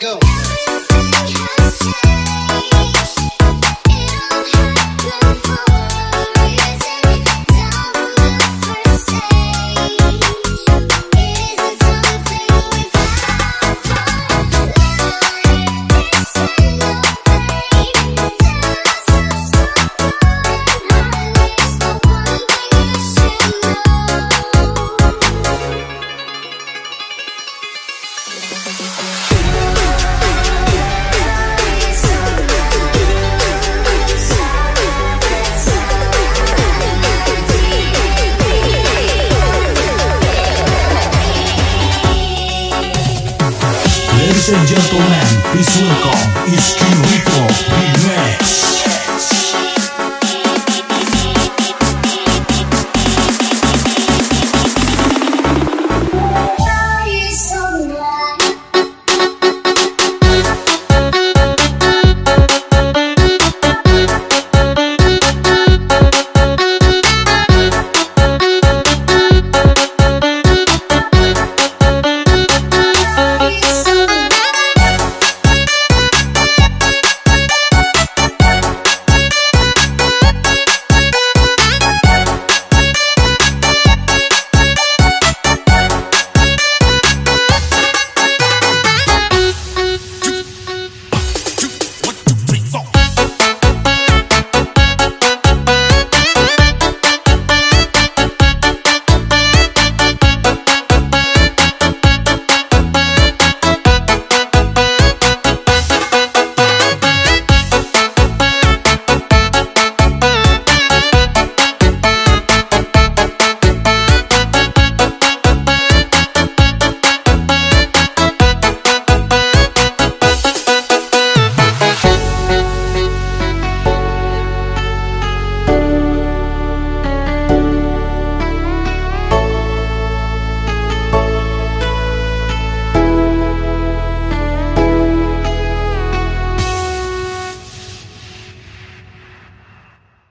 Go. and gentlemen, please welcome Iskirito Remix.